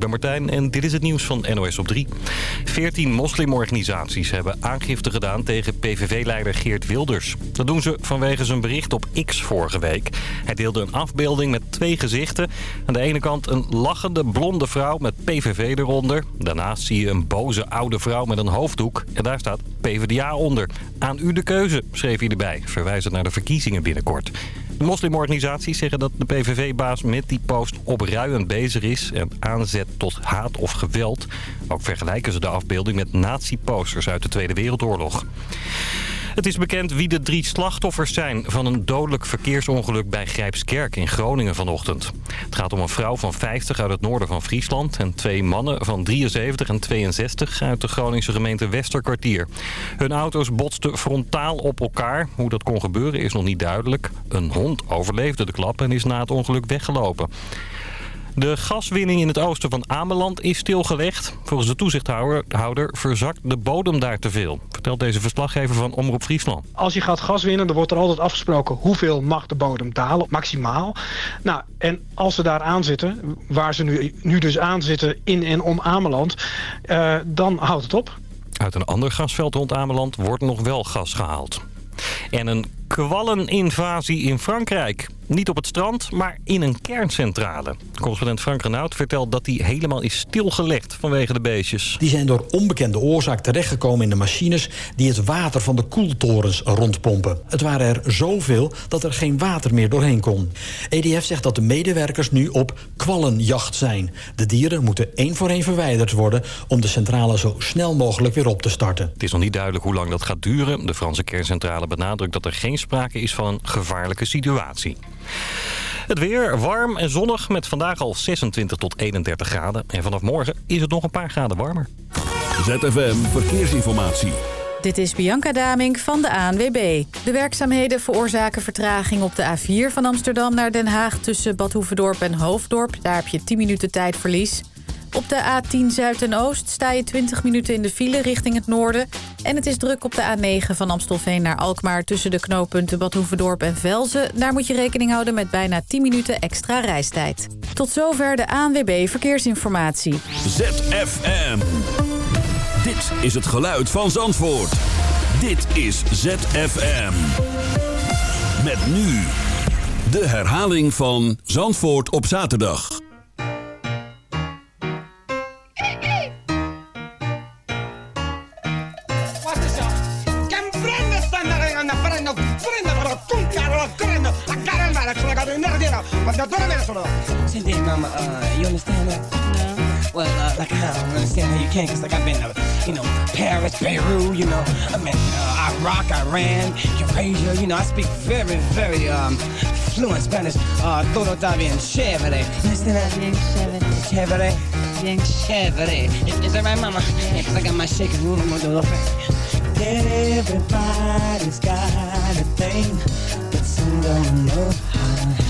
ben Martijn en dit is het nieuws van NOS op 3. Veertien moslimorganisaties hebben aangifte gedaan tegen PVV-leider Geert Wilders. Dat doen ze vanwege zijn bericht op X vorige week. Hij deelde een afbeelding met twee gezichten. Aan de ene kant een lachende blonde vrouw met PVV eronder. Daarnaast zie je een boze oude vrouw met een hoofddoek. En daar staat PvdA onder. Aan u de keuze, schreef hij erbij, verwijzend naar de verkiezingen binnenkort. De moslimorganisaties zeggen dat de PVV-baas met die post opruiend bezig is... en aanzet tot haat of geweld. Ook vergelijken ze de afbeelding met nazi-posters uit de Tweede Wereldoorlog. Het is bekend wie de drie slachtoffers zijn van een dodelijk verkeersongeluk bij Grijpskerk in Groningen vanochtend. Het gaat om een vrouw van 50 uit het noorden van Friesland en twee mannen van 73 en 62 uit de Groningse gemeente Westerkwartier. Hun auto's botsten frontaal op elkaar. Hoe dat kon gebeuren is nog niet duidelijk. Een hond overleefde de klap en is na het ongeluk weggelopen. De gaswinning in het oosten van Ameland is stilgelegd. Volgens de toezichthouder verzakt de bodem daar te veel. Vertelt deze verslaggever van Omroep Friesland. Als je gaat gas winnen, dan wordt er altijd afgesproken hoeveel mag de bodem dalen, maximaal. Nou, en als ze daar aan zitten, waar ze nu, nu dus aan zitten in en om Ameland, uh, dan houdt het op. Uit een ander gasveld rond Ameland wordt nog wel gas gehaald. En een kwalleninvasie in Frankrijk. Niet op het strand, maar in een kerncentrale. Correspondent Frank Renaud vertelt dat die helemaal is stilgelegd vanwege de beestjes. Die zijn door onbekende oorzaak terechtgekomen in de machines... die het water van de koeltorens rondpompen. Het waren er zoveel dat er geen water meer doorheen kon. EDF zegt dat de medewerkers nu op kwallenjacht zijn. De dieren moeten één voor één verwijderd worden... om de centrale zo snel mogelijk weer op te starten. Het is nog niet duidelijk hoe lang dat gaat duren. De Franse kerncentrale benadrukt dat er geen sprake is van een gevaarlijke situatie. Het weer warm en zonnig met vandaag al 26 tot 31 graden. En vanaf morgen is het nog een paar graden warmer. ZFM Verkeersinformatie. Dit is Bianca Daming van de ANWB. De werkzaamheden veroorzaken vertraging op de A4 van Amsterdam naar Den Haag... tussen Bad Hoeverdorp en Hoofddorp. Daar heb je 10 minuten tijdverlies. Op de A10 Zuid en Oost sta je 20 minuten in de file richting het noorden. En het is druk op de A9 van Amstelveen naar Alkmaar... tussen de knooppunten Bad Hoeverdorp en Velzen. Daar moet je rekening houden met bijna 10 minuten extra reistijd. Tot zover de ANWB Verkeersinformatie. ZFM. Dit is het geluid van Zandvoort. Dit is ZFM. Met nu de herhaling van Zandvoort op zaterdag. Senti, mama, uh, you understand that? No. Well, uh, like, I don't understand how you can, cause like I've been to, you know, Paris, Beirut, you know, I mean, uh, Iraq, Iran, Eurasia, you know, I speak very, very, um, fluent Spanish. Uh, todo está bien chévere. You understand that? Bien chévere. Chévere? Bien chévere. Is, is that right, mama? Yeah, cause I got my shaking room, I'm gonna do Everybody's got a thing, but some don't know how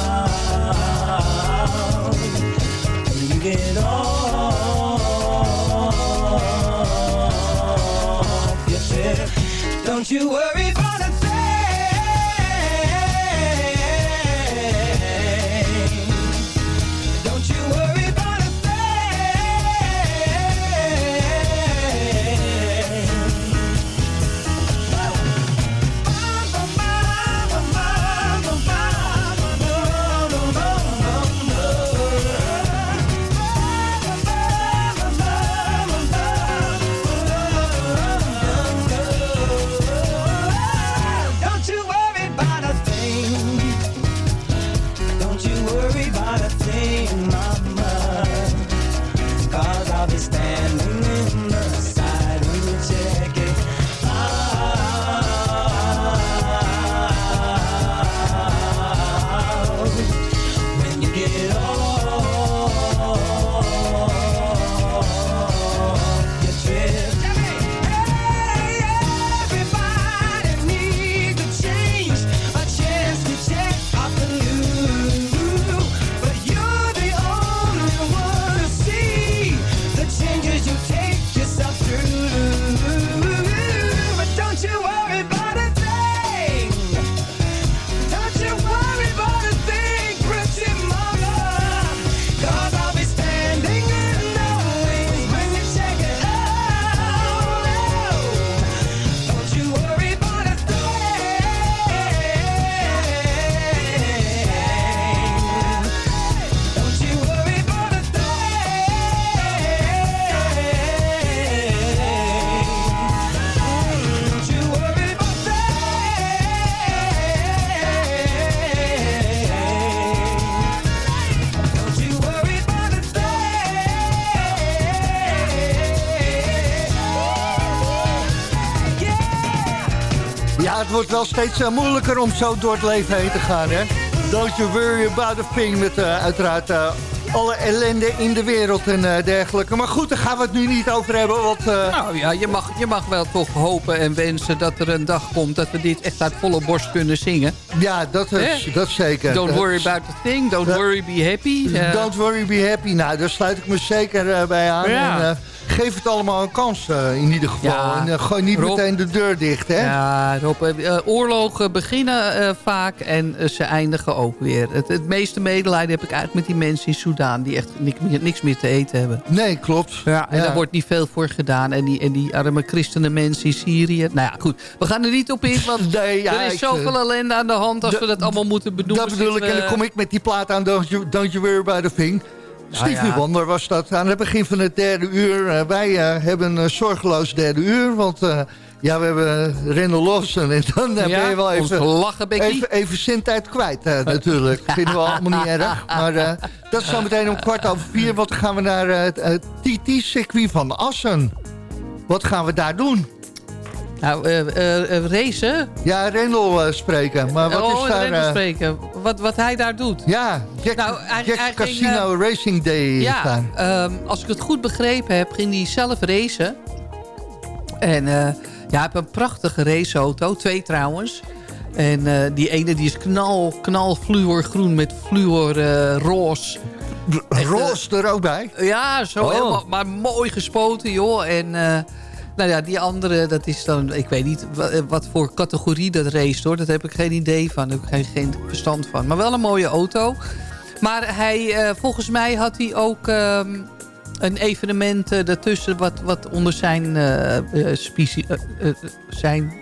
When you get off. Your ship, don't you worry wel steeds uh, moeilijker om zo door het leven heen te gaan, hè? Don't you worry about a thing met uh, uiteraard uh, alle ellende in de wereld en uh, dergelijke. Maar goed, daar gaan we het nu niet over hebben. Want, Nou ja, je mag, je mag wel toch hopen en wensen dat er een dag komt... dat we dit echt uit volle borst kunnen zingen. Ja, dat, is, dat zeker. Don't worry about a thing, don't worry, be happy. Don't worry, be happy. Nou, daar sluit ik me zeker bij aan. Ja. En, geef het allemaal een kans uh, in ieder geval. Ja, en uh, gooi niet Rob, meteen de deur dicht, hè? Ja, Rob, uh, oorlogen beginnen vaak en ze eindigen ook weer. Het, het, meeste medelijden heb ik eigenlijk met die mensen in Soedan... die echt niks meer, niks meer te eten hebben. Nee, klopt. Ja, en daar wordt niet veel voor gedaan. En die, en die arme christenen mensen in Syrië... Nou ja, goed. We gaan er niet op in, want nee, ja, er is zoveel ellende aan de hand... als we dat allemaal moeten benoemen. Dat bedoel ik, en dan kom ik met die plaat aan... Don't you, don't you worry about a thing... Stevie ah, ja. Wonder was dat aan het begin van het derde uur. Uh, wij uh, hebben een zorgeloos derde uur, want uh, ja, we hebben Rendel Lawson. En dan ja, ben je wel even, lachen, even, even zintijd kwijt natuurlijk. Vinden we allemaal niet erg. Maar dat is zo meteen om kwart over vier. Want dan gaan we naar het TT-circuit van Assen. Wat gaan we daar doen? Nou, uh, uh, racen? Ja, Rendel spreken. Maar wat oh, is daar... Rendel spreken. Wat, wat hij daar doet? Ja, Jack, nou, hij, Jack hij Casino ging, Racing Day Ja, um, als ik het goed begrepen heb, ging hij zelf racen. En ja, hij heeft een prachtige raceauto. Twee trouwens. En die ene die is knal, knal met fluor roze. Roze er ook bij? Ja, zo oh. helemaal, maar mooi gespoten, joh. En... Nou ja, die andere, dat is dan... Ik weet niet wat voor categorie dat race, hoor. Dat heb ik geen idee van. Daar heb ik geen, geen verstand van. Maar wel een mooie auto. Maar hij, uh, volgens mij had hij ook um, een evenement uh, daartussen... Wat, wat onder zijn, uh, spicie, zijn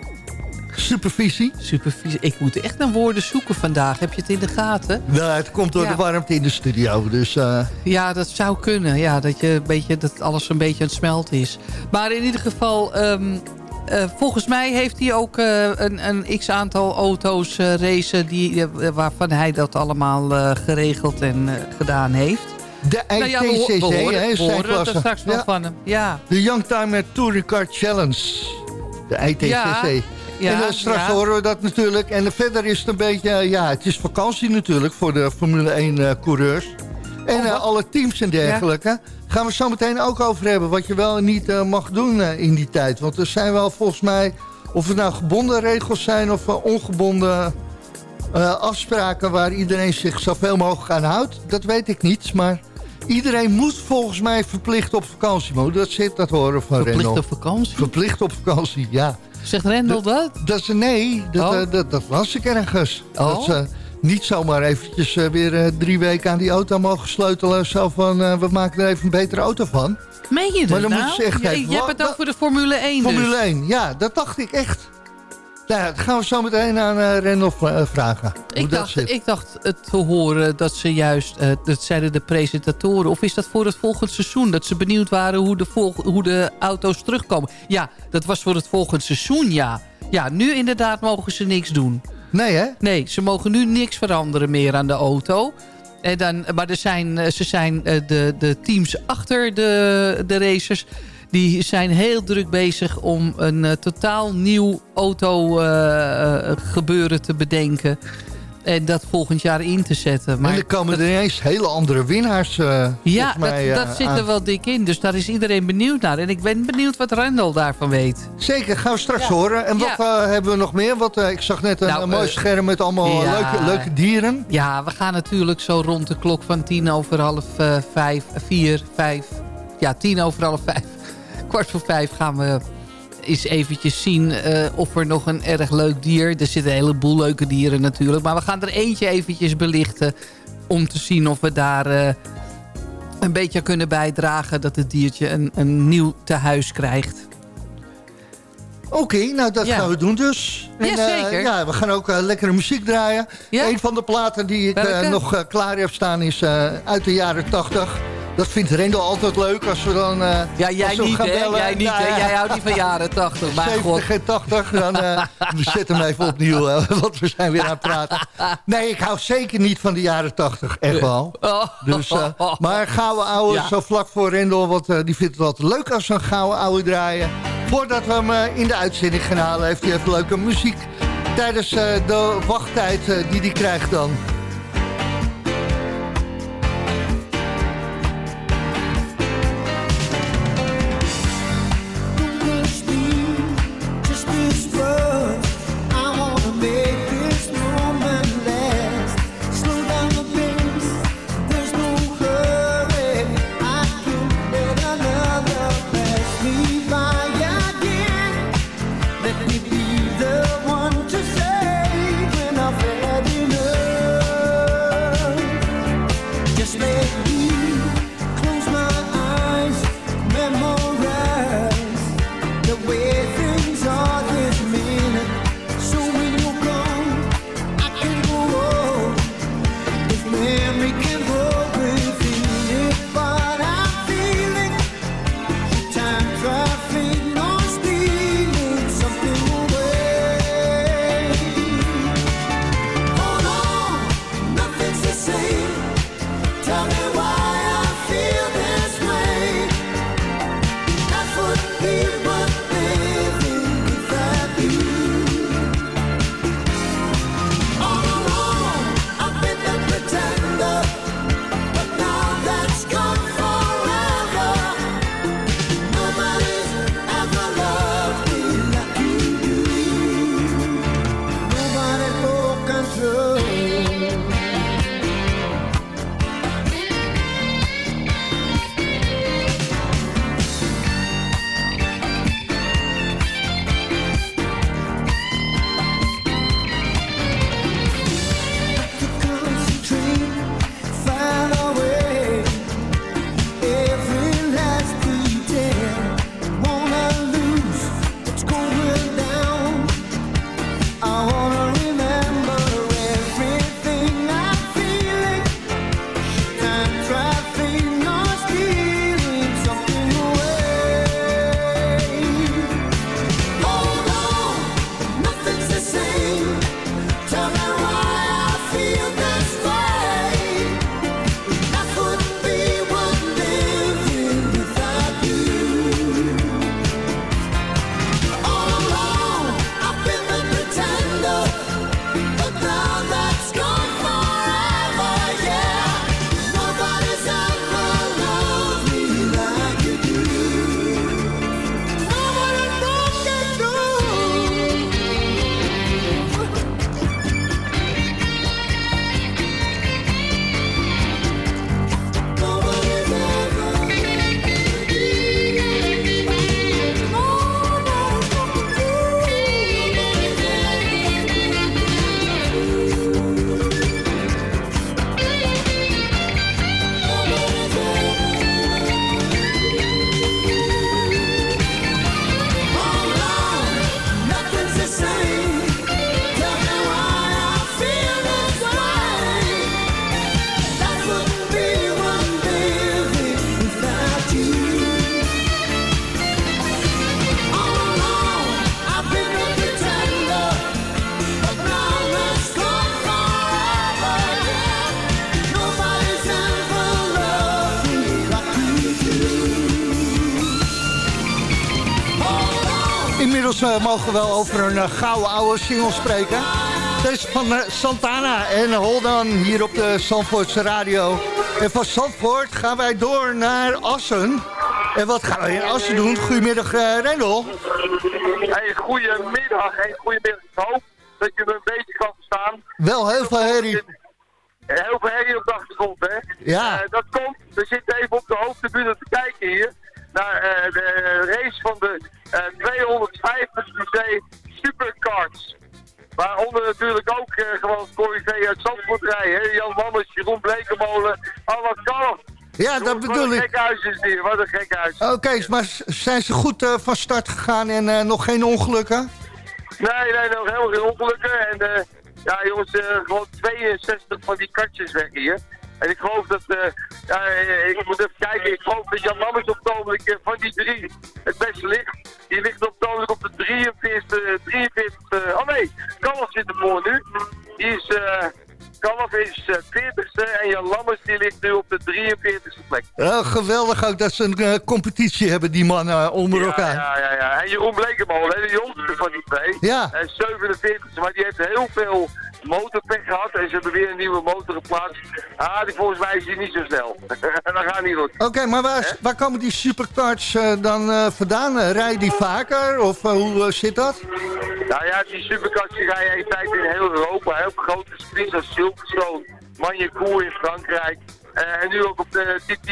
Supervisie? Supervisie. Ik moet echt naar woorden zoeken vandaag. Heb je het in de gaten? Nou, het komt door ja. de warmte in de studio. Dus, uh... Ja, dat zou kunnen. Ja, dat, je een beetje, dat alles een beetje aan het smelten is. Maar in ieder geval... Um, uh, volgens mij heeft hij ook uh, een, een x-aantal auto's racen... Die, waarvan hij dat allemaal geregeld en gedaan heeft. De ITCC, nou ja, we, we horen, hè, we horen er straks nog ja. van hem. Ja. De Youngtimer Touring Car Challenge. De ITCC. Ja. Ja, en uh, straks ja. horen we dat natuurlijk. En verder is het een beetje, ja, het is vakantie natuurlijk voor de Formule 1 uh, coureurs. En uh, alle teams en dergelijke. Ja. Gaan we zo meteen ook over hebben wat je wel en niet mag doen in die tijd. Want er zijn wel volgens mij, of het nou gebonden regels zijn of ongebonden afspraken waar iedereen zich zoveel mogelijk aan houdt. Dat weet ik niet, maar... Iedereen moet volgens mij verplicht op vakantie. Maar dat zit, dat horen van Verplicht Renault. op vakantie? Verplicht op vakantie, ja. Zegt Rendel dat? dat nee, dat, oh. uh, dat, dat was ik ergens. Oh. Dat ze niet zomaar eventjes uh, weer uh, drie weken aan die auto mogen sleutelen. Zo van, we maken er even een betere auto van. Meen je dat maar dan nou? Moet je, echt je, je hebt het over de Formule 1 Formule dus. 1, ja, dat dacht ik echt. Nou, dat gaan we zo meteen aan uh, Rendel vragen. Ik dacht, ik dacht te horen dat ze juist, uh, dat zeiden de presentatoren... of is dat voor het volgende seizoen? Dat ze benieuwd waren hoe de, hoe de auto's terugkomen. Ja, dat was voor het volgende seizoen, ja. Ja, nu inderdaad mogen ze niks doen. Nee, hè? Nee, ze mogen nu niks veranderen meer aan de auto. En dan, maar er zijn, ze zijn de, de teams achter de, de racers die zijn heel druk bezig om een uh, totaal nieuw auto uh, gebeuren te bedenken. En dat volgend jaar in te zetten. Maar en er komen dat... er ineens hele andere winnaars uh, Ja, mij, dat, dat zit er wel dik in. Dus daar is iedereen benieuwd naar. En ik ben benieuwd wat Randall daarvan weet. Zeker, gaan we straks ja. horen. En wat ja. uh, hebben we nog meer? Wat, uh, ik zag net een, nou, een mooi scherm met allemaal ja. leuke, leuke dieren. Ja, we gaan natuurlijk zo rond de klok van tien over half vijf, vier, vijf... Ja, tien over half vijf kwart voor vijf gaan we eens eventjes zien uh, of er nog een erg leuk dier... Er zitten een heleboel leuke dieren natuurlijk. Maar we gaan er eentje eventjes belichten... om te zien of we daar uh, een beetje kunnen bijdragen... dat het diertje een, een nieuw tehuis krijgt. Oké, okay, nou dat ja. gaan we doen dus. En, ja. Uh, ja, we gaan ook uh, lekkere muziek draaien. Ja? Een van de platen die ik uh, nog klaar heb staan is uit de jaren 80. Dat vindt Rendel altijd leuk als we dan uh, Ja, jij niet, gaan? Bellen. Jij, niet, nou, jij houdt niet van jaren 80. Maar 70 en 80, dan uh, zet hem even opnieuw, uh, want we zijn weer aan het praten. Nee, ik hou zeker niet van de jaren 80, echt wel. Dus, maar gouden ouwe, ja. zo vlak voor Rendel, want die vindt het altijd leuk als we een gouden ouwe draaien. Voordat we hem in de uitzending gaan halen, heeft hij even leuke muziek tijdens de wachttijd die hij krijgt dan. Inmiddels uh, mogen we wel over een uh, gouden oude single spreken. Deze van uh, Santana en Hold On hier op de Zandvoortse radio. En van Zandvoort gaan wij door naar Assen. En wat gaan we in Assen doen? Goedemiddag, uh, Rendel. Hey, goedemiddag. Hey, goedemiddag. Ik hoop dat je me een beetje kan verstaan. Wel heel veel herrie. Heel veel herrie op de achtergrond, hè? Ja. dat komt. We zitten even op de hoofdtribune te kijken hier. Naar de race van de 250 cc supercards. Waaronder natuurlijk ook uh, gewoon Corrie uit Zandvoort rijden. Jan Manners, Jeroen Blekemolen, allemaal kalf. Ja, dat bedoel ik. Wat een gek huis is hier, wat een gek huis. Oké, maar zijn ze goed uh, van start gegaan en uh, nog geen ongelukken? Nee, nee, nog helemaal geen ongelukken. En ja jongens, gewoon 62 van die katjes weg hier. En ik geloof dat, uh, ja, ik moet even kijken, ik geloof dat Jan Lammers op het ogenblik uh, van die drie het beste ligt. Die ligt op het ogenblik op de 43, 43 uh, oh nee, Callas zit ervoor nu. Die is, Kalf is 40ste en Jan Lammers die ligt nu op de 43ste plek. geweldig ook dat ze een competitie hebben, die mannen onder elkaar. Ja, ja, ja. En Jeroen Blekemolen, de jongste van die twee. Ja. 47ste, maar die heeft heel veel motorpech gehad en ze hebben weer een nieuwe motor geplaatst. Ah, die volgens mij is die niet zo snel. dat gaat niet goed. Oké, maar waar, waar, komen die supercars uh, dan uh, vandaan? Rijden die vaker of hoe zit dat? Nou ja, die supercars die rijden in feite in heel Europa. Heel grote sprints als Silverstone, Magny-Cours in Frankrijk. en nu ook op de TT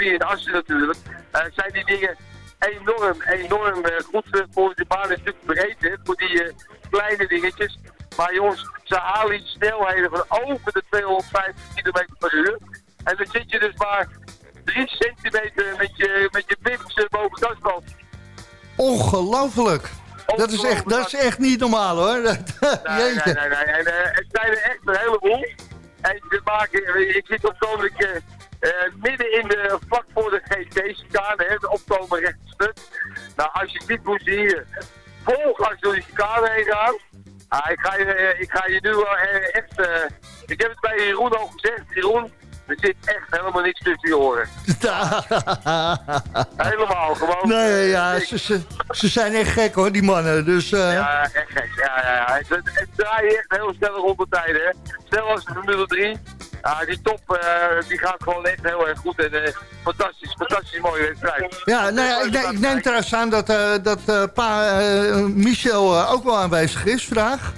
in Assen natuurlijk. zijn die dingen enorm, enorm goed voor de baan een stuk breed. voor die kleine dingetjes. Maar jongens, ze halen snelheden van over de 250 km per uur. En dan zit je dus maar 3 centimeter met je, met je pips boven de asfalt. Ongelooflijk. Dat is, echt, dat is echt niet normaal hoor. nee, nee, nee, nee. En, uh, het zijn er echt een heleboel. En ze maken, ik zit op het uh, midden in de vlak voor de GT-chicane, de opkomen rechtstuk. Nou, als je dit moet zien, volgas door die chicane heen gaan. Ah, ik, ga je, eh, ik ga je nu eh, echt... Uh, ik heb het bij Jeroen al gezegd. Jeroen, er zit echt helemaal niks tussen je oren. helemaal, gewoon. Nee, ja, ze, ze, ze, zijn echt gek hoor, die mannen. Dus, uh... Ja, echt gek. Ja, ja, ja. Het draait echt heel snel rond de tijden. Hè. Snel als de Formule 3. Ja, die top uh, die gaat gewoon echt heel erg goed. En uh, fantastisch, fantastisch mooie wedstrijd. Ja, nou ja, ik, neem, ik neem trouwens aan dat, uh, dat pa Michel ook wel aanwezig is vandaag.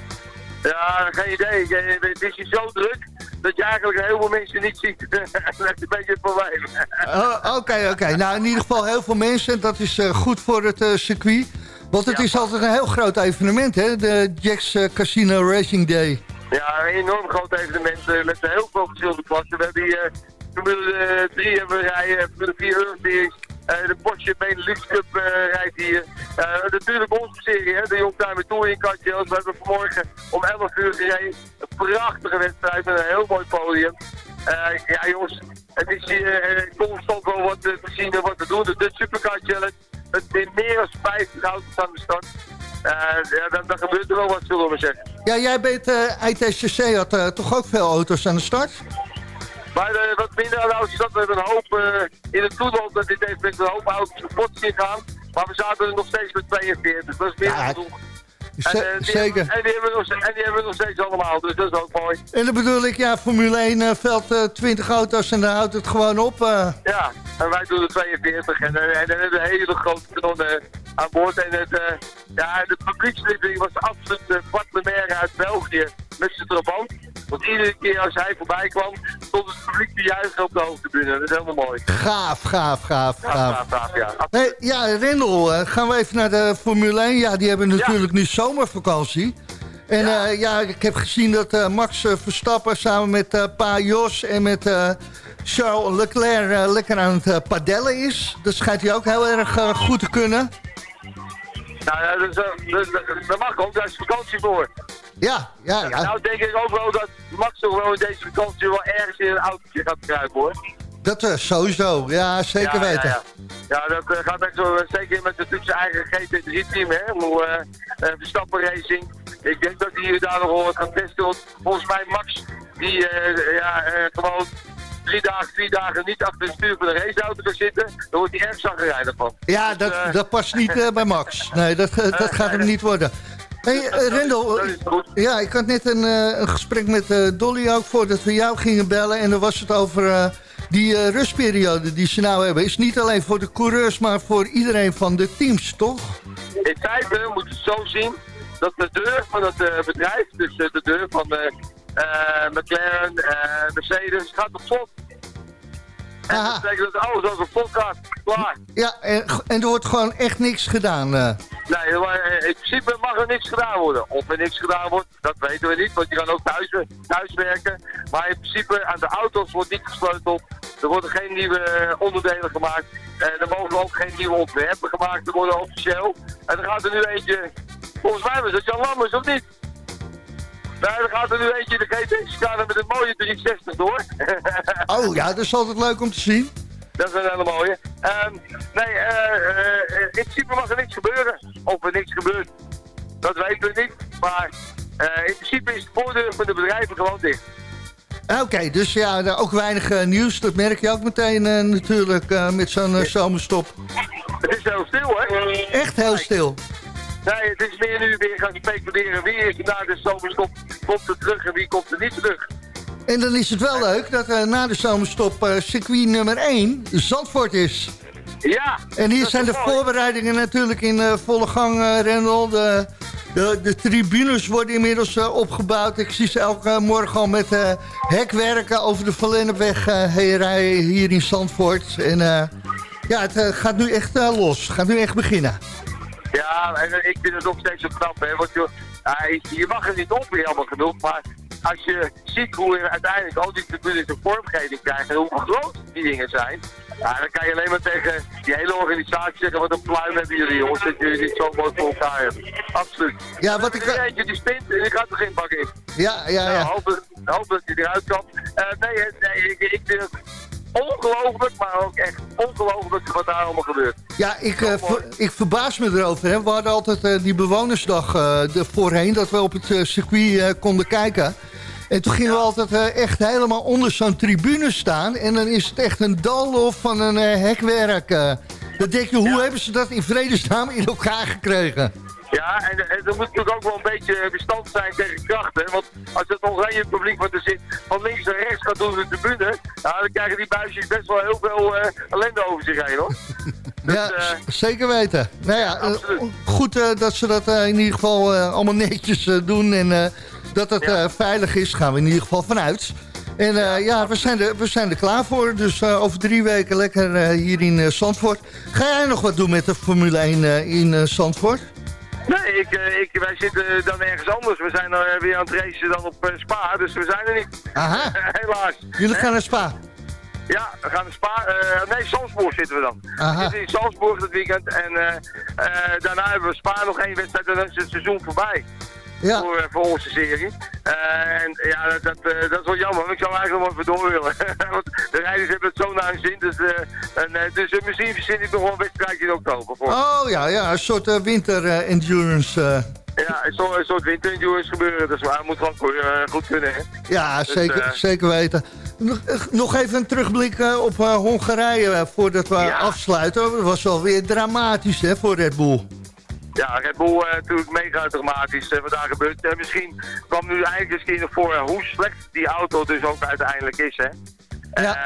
Ja, geen idee. Het is hier zo druk dat je eigenlijk heel veel mensen niet ziet. dat is een beetje het probleem. Oh, oké, oké. Nou, in ieder geval heel veel mensen. Dat is goed voor het circuit. Want het is altijd een heel groot evenement, hè? De Jacks Casino Racing Day. Ja, een enorm groot evenement uh, met heel veel verschillende klassen. We hebben hier Formule 3 hebben we rijden, Formule 4 Europees. Uh, de Porsche Benelux Cup rijdt hier. Natuurlijk onze serie, hè, de Youngtimer Touring Cartels. We hebben vanmorgen om 11 uur gereden. Een prachtige wedstrijd met een heel mooi podium. ja jongens, het is hier constant wel wat te zien en wat te doen. De Dutch Supercar Challenge. Met meer dan 50 auto's aan de start. ja, dan, dan, gebeurt er wel wat, zullen we zeggen. Ja, jij bent uh, ITCC, had toch ook veel auto's aan de start? Maar uh, wat minder de auto's dat we hebben een hoop in het toeval dat dit heeft met een hoop auto's zien gaan. Maar we zaten er nog steeds met 42, dat is meer dan genoeg. En, uh, Zeker. en, die hebben we nog, en die hebben nog steeds allemaal, dus dat is ook mooi. En dan bedoel ik, ja, Formule 1 uh, veld 20 auto's en dan houdt het gewoon op. Ja, en wij doen er 42 en, en dan hebben we een hele grote kanonnen aan boord. En het, ja, de publieksliving was absoluut uh, Bart uit België met zijn trabant. Want iedere keer als hij voorbij kwam, stond het publiek te juichen op de hoofdtribune. Dat is helemaal mooi. Gaaf, gaaf, gaaf, gaaf. gaaf, gaaf ja. Hey, ja, Rendel, uh, gaan we even naar de Formule 1. Ja, die hebben natuurlijk nu zomervakantie. En ja. Uh, ja. ik heb gezien dat uh, Max Verstappen samen met Pa Jos en met Charles Leclerc lekker aan het padellen is. Dat schijnt hij ook heel erg goed te kunnen. Nou ja, dat, dat, dat mag ook, daar is vakantie voor. Ja, ja, ja. Nou denk ik ook wel dat Max toch wel in deze vakantie wel ergens in een autootje gaat kruipen hoor. Dat uh, sowieso, ja zeker weten. Ja, ja. ja dat uh, gaat echt zo, zeker met natuurlijk zijn eigen GT3-team, hè. Hoe, uh, Verstappen Racing. Ik denk dat hij hier daar nog wel wat gaat testen. Want volgens mij Max, die ja, gewoon drie dagen, vier dagen niet achter het stuur van de raceauto kan zitten, dan wordt hij erg zagrijnig van. Ja, dus, dat, dat past niet bij Max. Nee, dat, dat gaat hem niet worden. Hey, uh, Rendel, ja, ik had net een, uh, een gesprek met uh, Dolly ook voordat we jou gingen bellen. En dan was het over die rustperiode die ze nou hebben. Is niet alleen voor de coureurs, maar voor iedereen van de teams, toch? In feite moet je het zo zien dat de deur van het bedrijf, dus de deur van McLaren, Mercedes, gaat op slot. En dat betekent dat alles over slot gaat. Klaar. Ja, en, en, er wordt gewoon echt niks gedaan. Uh. Nee, maar in principe mag er niks gedaan worden. Of er niks gedaan wordt, dat weten we niet. Want je kan ook thuis, thuis werken. Maar in principe aan de auto's wordt niet gesleuteld. Er worden geen nieuwe onderdelen gemaakt. En er mogen ook geen nieuwe ontwerpen gemaakt worden officieel. En dan gaat er nu eentje... Volgens mij was dat Jan Lammers, of niet? Nee, dan gaat er nu eentje de GT-scanner met een mooie 360 door. oh ja, dat is altijd leuk om te zien. Dat is een hele mooie. Um, nee, uh, in principe mag er niks gebeuren. Of er niks gebeurt, dat weten we niet. Maar in principe is de voordeur van de bedrijven gewoon dicht. Oké, dus ja, ook weinig nieuws. Dat merk je ook meteen natuurlijk met zo'n zomerstop. Het is heel stil, hè? Echt heel stil. Nee, het is meer nu weer gaan speculeren. Wie is na de zomerstop komt er terug en wie komt er niet terug. En dan is het wel leuk dat uh, na de zomerstop uh, circuit nummer 1 Zandvoort is. Ja. En hier zijn de voorbereidingen natuurlijk in uh, volle gang, Rendel. De, de, de, tribunes worden inmiddels opgebouwd. Ik zie ze elke morgen al met hekwerken over de Verlennepweg heen rijden hier in Zandvoort. En ja, het gaat nu echt los. Het gaat nu echt beginnen. Ja, en ik vind het nog steeds zo knap, hè. Want je, je mag er niet op allemaal genoeg, maar als je ziet hoe uiteindelijk al die tribunes een vormgeving krijgen en hoe groot die dingen zijn, ja, dan kan je alleen maar tegen die hele organisatie zeggen, wat een pluim hebben jullie jongens, dat jullie niet zo mooi voor elkaar hebben. Absoluut. Ja, wat ik... Er eentje die spint en die gaat er geen bak in. Ja, ja, ja. Nou, hoop, hoop dat hij eruit kan. Uh, nee, nee ik, ik vind het ongelooflijk, maar ook echt ongelooflijk wat daar allemaal gebeurt. Ja, ik, uh, ik verbaas me erover. Hè. We hadden altijd uh, die bewonersdag uh, voorheen, dat we op het circuit konden kijken. En toen gingen we altijd echt helemaal onder zo'n tribune staan. En dan is het echt een dal van een hekwerk. dan denk je, hoe hebben ze dat in vredesnaam in elkaar gekregen? Ja, en, en er moet natuurlijk ook wel een beetje bestand zijn tegen krachten. Want als het oranje publiek wat er zit van links naar rechts gaat doen de tribune... Nou, dan krijgen die buisjes best wel heel veel uh, ellende over zich heen, hoor. Dus, ja, uh, zeker weten. Nou ja, goed dat ze dat in ieder geval allemaal netjes doen en dat het ja. veilig is, gaan we in ieder geval vanuit. En ja, ja we, zijn er, we zijn er klaar voor. Dus over drie weken lekker hier in Zandvoort. Ga jij nog wat doen met de Formule 1 in Zandvoort? Nee, ik, ik, wij zitten dan ergens anders. We zijn uh, weer aan het racen dan op Spa, dus we zijn er niet. Aha. Helaas. Jullie gaan naar Spa? Ja, we gaan naar Spa. nee, Salzburg zitten we dan. Aha. We zitten in Salzburg dit weekend en daarna hebben we Spa nog één wedstrijd en dan is het seizoen voorbij ja. voor, voor onze serie. Uh, en ja, dat, dat, uh, dat is wel jammer, want ik zou eigenlijk nog even door willen. want de rijders hebben het zo naar hun zin, dus, en, dus misschien verzin ik nog wel een wedstrijdje in oktober. Voor. Oh ja, ja, een soort winter-endurance... Ja, een soort, een soort winter-endurance gebeuren, dus waar moet gewoon goed kunnen. Hè? Ja, dus, zeker, zeker weten. Nog, nog even een terugblik op Hongarije voordat we ja. afsluiten. Dat was wel weer dramatisch hè, voor Red Bull. Ja, Red Bull uh, natuurlijk mega dramatisch uh, wat daar gebeurt. Uh, misschien kwam nu eigenlijk eens keer voren hoe slecht die auto dus ook uiteindelijk is. Hè? Ja.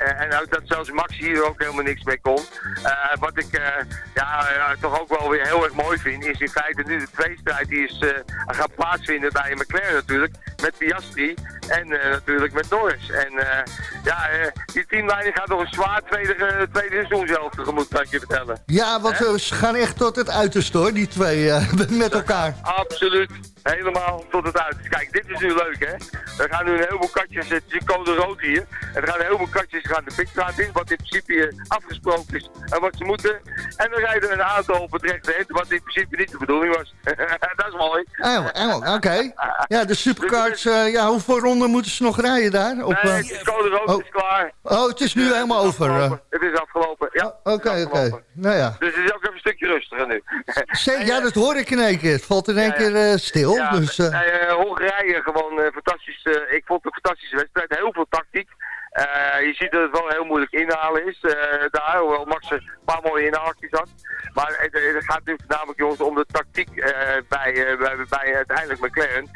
Uh, en ook dat zelfs Max hier ook helemaal niks mee kon. Uh, wat ik uh, ja, toch ook wel weer heel erg mooi vind, is in feite nu de tweestrijd die is gaat plaatsvinden bij McLaren natuurlijk. Met Piastri en natuurlijk met Norris. En ja, die teamleiding gaat nog een zwaar tweede, tweede seizoen zelf tegemoet, kan ik je vertellen. Ja, want ze gaan echt tot het uiterste hoor, die twee met elkaar. Absoluut. Helemaal tot het uiterste. Kijk, dit is nu leuk hè. Er gaan nu een heleboel katjes, het is code rood hier. Er gaan heel veel katjes gaan de pitstraat in, wat in principe afgesproken is en wat ze moeten. En dan rijden een aantal op het rechte eind, wat in principe niet de bedoeling was. dat is mooi. Oh, Oké. Ja, de supercars, uh, ja, hoeveel ronden moeten ze nog rijden daar? Op, nee, de code rood oh. is klaar. Oh, het is nu ja, helemaal over. Uh. Het is afgelopen, ja. Oké, oké. Okay. Nou ja. Dus het is ook even een stukje rustiger nu. Ja, dat hoor ik in één keer. Het valt in één keer uh, stil. Ja, dus, uh... Hongarije gewoon fantastisch. ik vond het een fantastische wedstrijd. Heel veel tactiek. Uh, je ziet dat het wel heel moeilijk inhalen is uh, daar, hoewel Max een paar mooie inhaaltjes had. Maar het, het, gaat nu voornamelijk jongens om de tactiek uh, bij, bij, bij, uiteindelijk McLaren.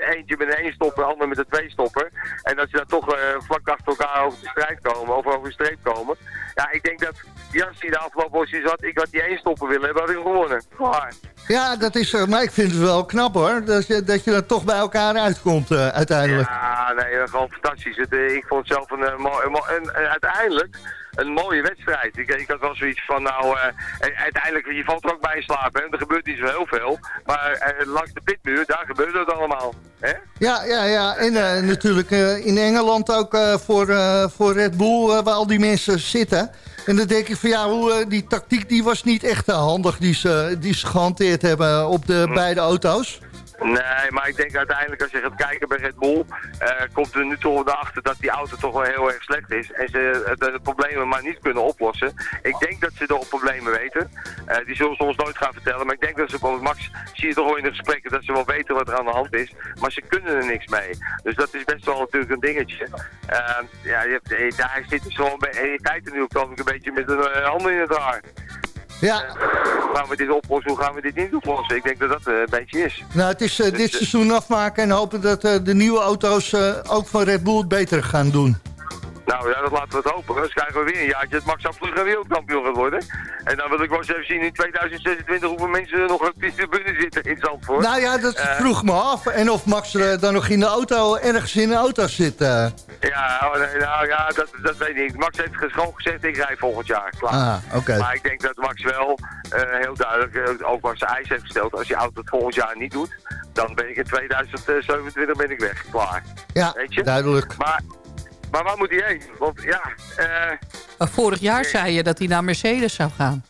eentje met een één stopper, de ander met een twee stopper. En dat ze daar toch vlak achter elkaar over de strijd komen, of over de streep komen. Ja, ik denk dat Jassi de afgelopen was had, ik had die één stopper willen hebben, had ik gewonnen. Klaar. Ja, dat is, maar ik vind het wel knap hoor, dat je, dat je er toch bij elkaar uitkomt uiteindelijk. Ja, nee, gewoon fantastisch. Het, ik vond het zelf een, een, een, uiteindelijk een mooie wedstrijd. Ik, ik had wel zoiets van, nou, uh, uiteindelijk, je valt er ook bij in slaap, hè. Er gebeurt niet zo heel veel. Maar uh, langs de pitmuur, daar gebeurt het allemaal. Hè? Ja, ja, ja. En uh, natuurlijk in Engeland ook voor, voor Red Bull, waar al die mensen zitten. En dan denk ik van, ja, hoe, die tactiek die was niet echt handig die ze, die ze gehanteerd hebben op de beide auto's. Nee, maar ik denk uiteindelijk als je gaat kijken bij Red Bull, uh, komt er nu toch achter dat die auto toch wel heel erg slecht is. En ze de, problemen maar niet kunnen oplossen. Ik denk dat ze de problemen weten. Uh, die zullen ze ons nooit gaan vertellen. Maar ik denk dat ze, Max zie je toch wel in de gesprekken dat ze wel weten wat er aan de hand is. Maar ze kunnen er niks mee. Dus dat is best wel natuurlijk een dingetje. Uh, ja, je, daar zit je kijkt nu ook een beetje met een handen in het haar. Ja. gaan we dit oplossen, hoe gaan we dit niet oplossen? Ik denk dat dat een beetje is. Nou, het is dus, dit seizoen afmaken en hopen dat de nieuwe auto's ook van Red Bull het beter gaan doen. Nou ja, dat laten we het hopen. Dan krijgen we weer een jaartje dat Max Absoluut wereldkampioen gaat worden. En dan wil ik wel eens even zien in 2026 hoeveel mensen er nog op die tribune zitten in Zandvoort. Nou ja, dat uh, vroeg me af. En of Max uh, dan nog in de auto, ergens in de auto zit. Uh. Ja, oh, nou ja, dat, dat weet ik niet. Max heeft gewoon gezegd, ik rij volgend jaar. Klaar. Ah, oké. Maar ik denk dat Max wel heel duidelijk ook wat zijn eis heeft gesteld. Als die auto het volgend jaar niet doet, dan ben ik in 2027 ben ik weg. Klaar. Ja, weet je? duidelijk. Maar maar waar moet hij heen? Want ja... Uh, vorig jaar zei je dat hij naar Mercedes zou gaan.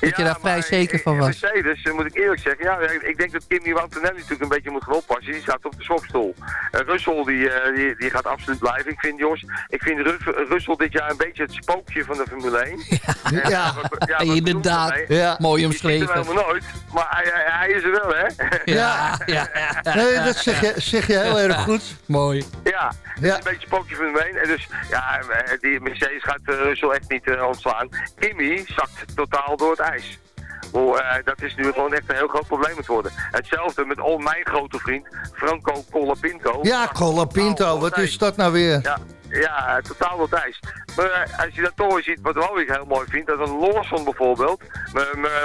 Dat je daar vrij zeker van was. Mercedes, moet ik eerlijk zeggen. Ja, ik denk dat Kimi Antonelli natuurlijk een beetje moet gaan oppassen. Die staat op de schopstoel. Uh, Russell die, uh, die, die, gaat absoluut blijven. Ik vind, Jos, ik vind Russell dit jaar een beetje het spookje van de Formule 1. Ja, ja. ja inderdaad. Ja. Mooi omschreven. Ik helemaal nooit. Maar hij, hij, is er wel, hè? Ja, ja. ja. Nee, dat zeg je, zeg je heel erg goed. Mooi. Ja, ja. een beetje spookje van de 1. En dus, ja, die Mercedes gaat Russell echt niet uh, ontslaan. Kimi zakt totaal door het ijs. Oh, uh, dat is nu gewoon echt een heel groot probleem te worden. Hetzelfde met al mijn grote vriend, Franco Colapinto. Ja, Colapinto, wat is dat nou weer? Ja, ja totaal wat ijs. Maar uh, als je dat toch ziet, wat wel ik heel mooi vind, dat een Lawson bijvoorbeeld,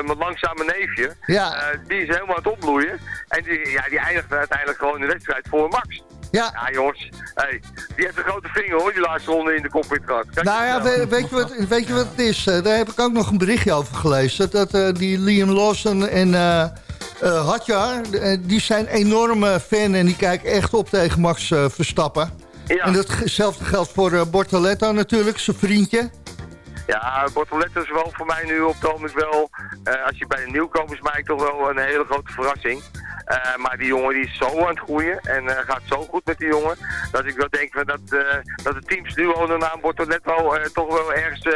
mijn langzame neefje, ja. Uh, die is helemaal aan het opbloeien. En die, ja, die eindigt uiteindelijk gewoon in de wedstrijd voor Max. Ja. ja, jongens. Hey, die heeft een grote vinger hoor, die laatste ronde in de cockpit gehad. nou ja, weet, je wat, weet je wat het is? Uh, daar heb ik ook nog een berichtje over gelezen. Dat uh, die Liam Lawson en uh, Hadjar, die zijn enorme fan en die kijken echt op tegen Max Verstappen. Ja. En datzelfde geldt voor Bortoletto natuurlijk, zijn vriendje. Ja, Bortoletto is wel voor mij nu op het wel, als je bij de nieuwkomers maakt, toch wel een hele grote verrassing. Uh, maar die jongen die is zo aan het groeien en uh, gaat zo goed met die jongen. Dat ik wel denk dat, uh, dat de teams nu onder naam Bortoletto toch wel ergens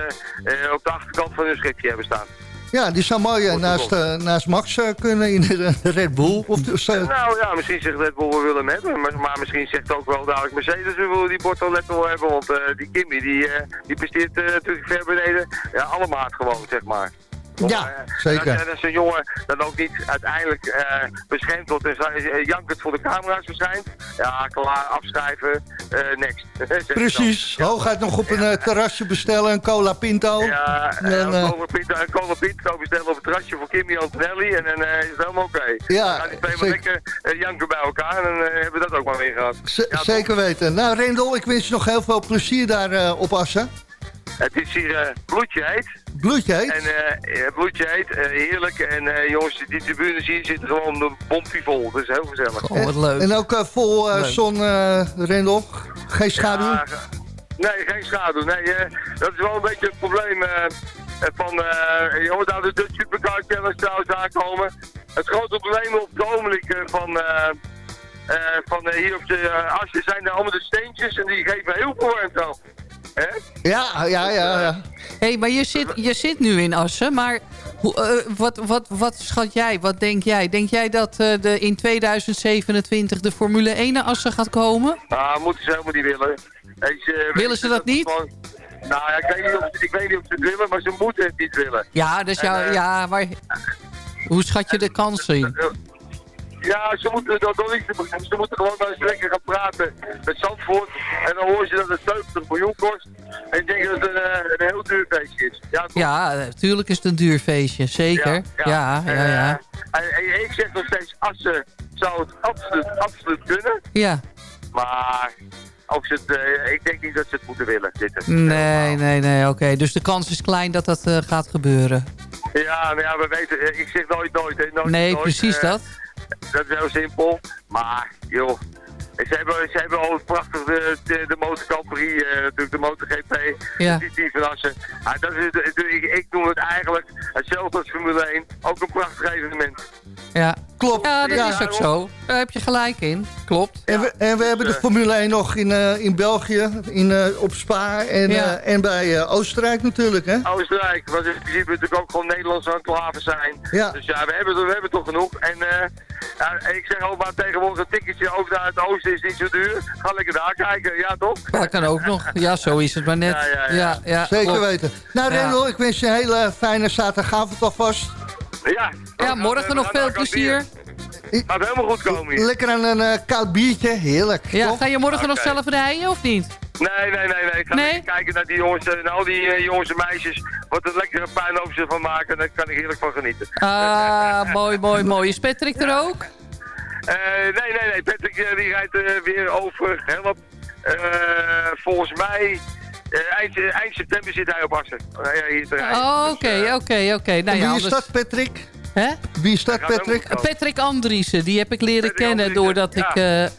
op de achterkant van hun schipje hebben staan. Ja, die zou mooi naast, naast Max kunnen in de Red Bull. Of, nou ja, misschien zegt Red Bull we willen hem hebben. Maar, maar misschien zegt ook wel dadelijk Mercedes we willen die Bortoletto hebben. Want die Kimmy die, die presteert natuurlijk ver beneden. Ja, allemaal gewoon, zeg maar. Ja, zeker. En als een jongen dan ook niet uiteindelijk uh, beschermd wordt en uh, jankend voor de camera's verschijnt. Ja, klaar, afschrijven, next. Precies, hooguit nog op een terrasje bestellen, een cola pinto. Ja, en, een, cola pinto, een cola pinto bestellen op het terrasje voor Kimmy Antonelli en dan is het helemaal oké. Okay. Ja, dan gaan die lekker janken bij elkaar en dan hebben we dat ook maar weer gehad. Ja, zeker weten. Nou Rendel, ik wens je nog heel veel plezier daar op Assen. Het is hier uh, bloedje heet. Bloedje heet? En uh, bloedje heet, uh, heerlijk. En jongens, die tribunes hier zitten gewoon de bompie vol. Dus heel gezellig. Oh, wat leuk. En ook vol zon, Rendel? Geen schaduw? Ja, nee, geen schaduw. Nee, dat is wel een beetje het probleem van... je hoort nou de Dutch Supercar Challenge trouwens aankomen. Het grote probleem op het ogenblik van... van hier op de asje zijn er allemaal de steentjes en die geven heel veel warmte af. Ja, ja, ja. ja. hey, maar je zit, je zit nu in Assen, maar hoe, uh, wat, wat, wat schat jij, wat denk jij? Denk jij dat uh, de, in 2027 de Formule 1 naar Assen gaat komen? Ah, moeten ze helemaal niet willen. Hey, ze, willen ze dat, niet? Gewoon, nou ja, ik weet, niet of, ik weet niet of ze het willen, maar ze moeten het niet willen. Ja, dus jou, en, uh, ja, maar hoe schat je de kansen in? Ja, ze moeten dat nog niet. Ze moeten gewoon maar eens lekker gaan praten met Zandvoort. En dan hoor je dat het 70 miljoen kost. En ik denk dat het een, eh, een heel duur feestje is. Ja, ja, natuurlijk is het een duur feestje. Zeker. Ja, ja, ja. ja, ja. En, en, ik zeg nog steeds, Assen zou het absoluut, absoluut kunnen. Ja. Maar of ze het, uh, ik denk niet dat ze het moeten willen. Dit nee, nee, nee, oké. Dus de kans is klein dat dat uh, gaat gebeuren. Ja, maar ja, we weten, ik zeg nooit nooit. Hè, nooit nee, nooit, precies dat. Dat is heel simpel. Maar, joh. Ze hebben, ze hebben al prachtig de, de, de motorcategorie, uh, natuurlijk de MotoGP, ja. die, die verrassen. Ah, dat is, ik, ik noem het eigenlijk hetzelfde als Formule 1, ook een prachtig evenement. Ja. Klopt. Ja, dat Ja. is ook zo. Daar heb je gelijk in. Klopt. En we, en we hebben de Formule 1 nog in, eh, in België, in, eh, op Spa en, Ja. eh, en bij eh, Oostenrijk natuurlijk. Hè? Oostenrijk, wat in principe natuurlijk ook gewoon Nederlandse enclaves zijn. Ja. Dus ja, we hebben, we hebben toch genoeg. En eh, ja, ik zeg ook maar tegenwoordig, een ticketje ook naar het oosten is niet zo duur. Ga lekker daar kijken, ja toch? Dat kan ook nog. Ja, zo is het maar net. Ja, ja, ja. ja, ja, Zeker klopt. weten. Nou Ja. Rendel, ik wens je een hele fijne zaterdagavond alvast. Ja, Ja, morgen nog veel plezier. Gaat helemaal goed komen hier. Lekker aan een eh, koud biertje, heerlijk. Ja, toch? ga je morgen nog zelf rijden of niet? Nee, nee, nee, nee. Ik ga Nee? kijken naar die jongens, en al die eh, jongens en meisjes. Wat een lekkere puinhoop ze van maken. Daar kan ik heerlijk van genieten. Ah, mooi, mooi, mooi. Is Patrick er ook? Eh, nee, nee, nee. Patrick eh, die rijdt eh, weer over. Help. Eh, volgens mij, eh, eind, eind september zit hij op Assen. Ja, hier te rijden. Oh, Dus, Oké, oké, oké. Nou En ja, wie is dat, Patrick? Hè? Wie is dat, Patrick? Patrick Andriessen, die heb ik leren Patrick kennen Andriessen, doordat ja. ik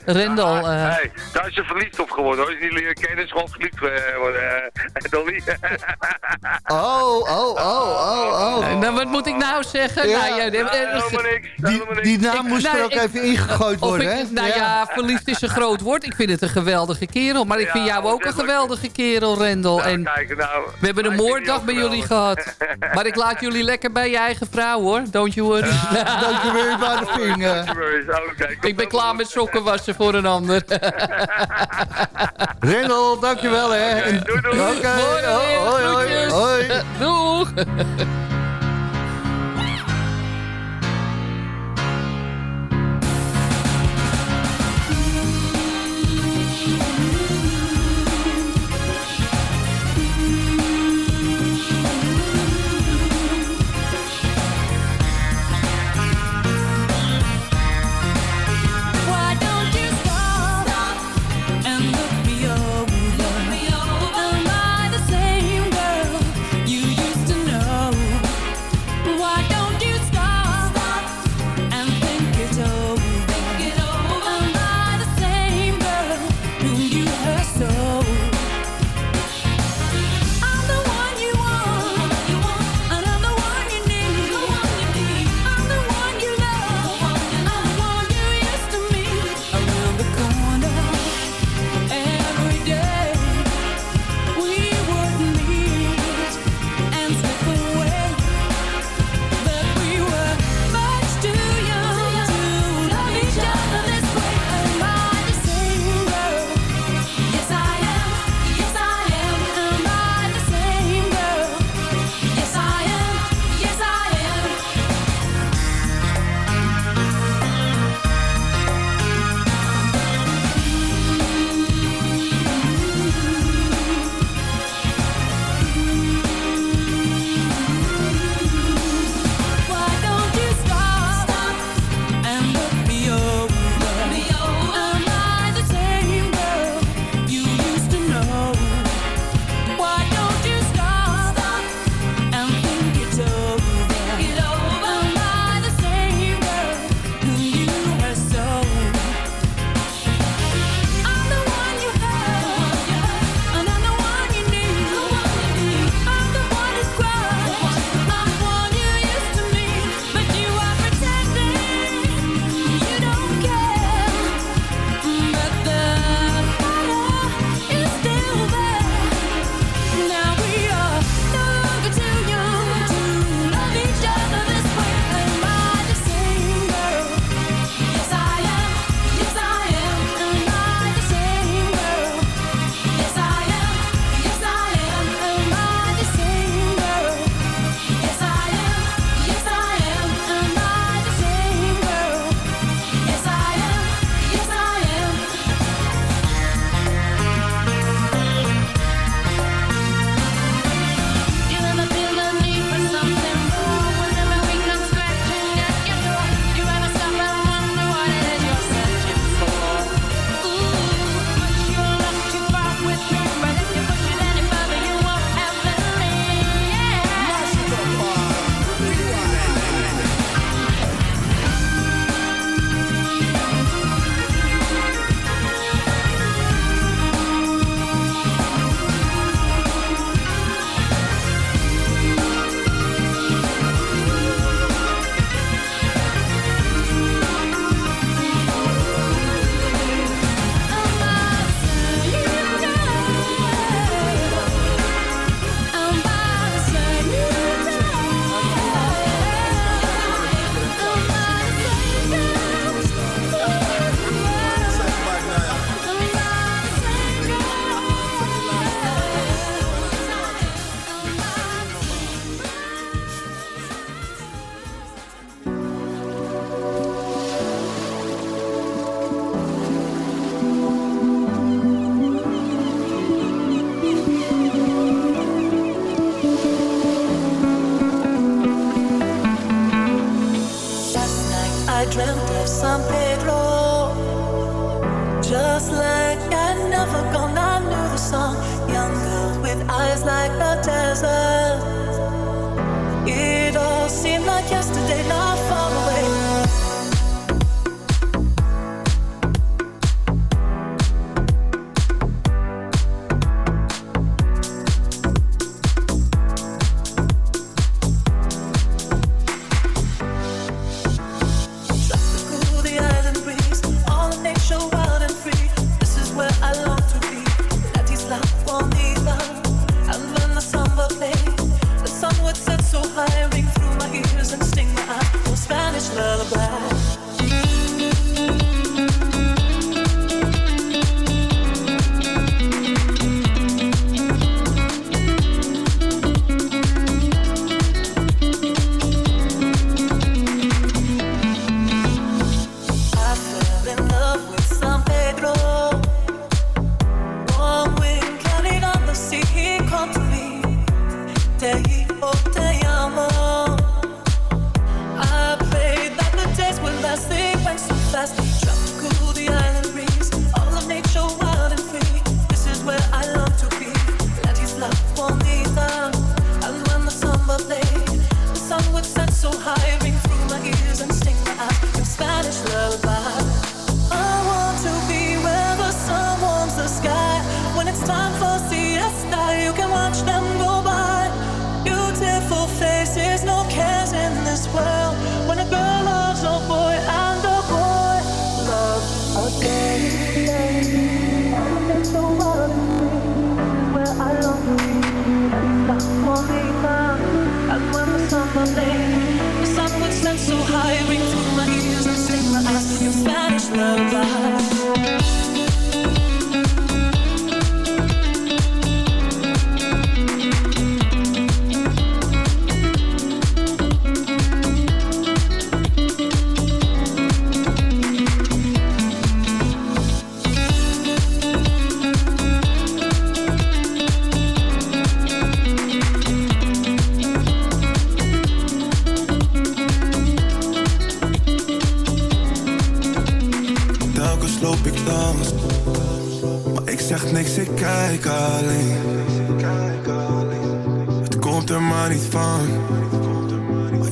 eh Rendel... Ah, eh, nee, daar is ze verliefd op geworden. hoor. Is niet leren kennen, is gewoon verliefd geworden. eh, Dolly. Oh, oh, oh, oh, oh. nou, wat moet ik nou zeggen? Ja. Nou, ja, niks. Die, die naam Ik- moest nou, er ook ik- even ingegooid Of worden, ik, hè? nou ja. verliefd is een groot woord. Ik vind het een geweldige kerel. Maar ik Ja, vind jou ook een geweldige kerel, Rendel. Nou, en kijk, nou, we hebben een moorddag die bij ook jullie gehad. Maar ik laat jullie lekker bij je eigen vrouw, hoor. Don't you worry. Oké, komt ik ben klaar met sokken wassen voor een ander. Rendel, dankjewel, hè. En- Doei, doei. Hoi, hoi, hoi. Doeg!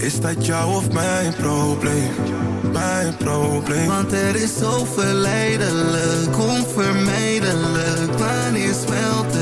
is dat jou of mijn probleem? Mijn probleem. Want er is zo verleidelijk, onvermijdelijk. Wanneer smelt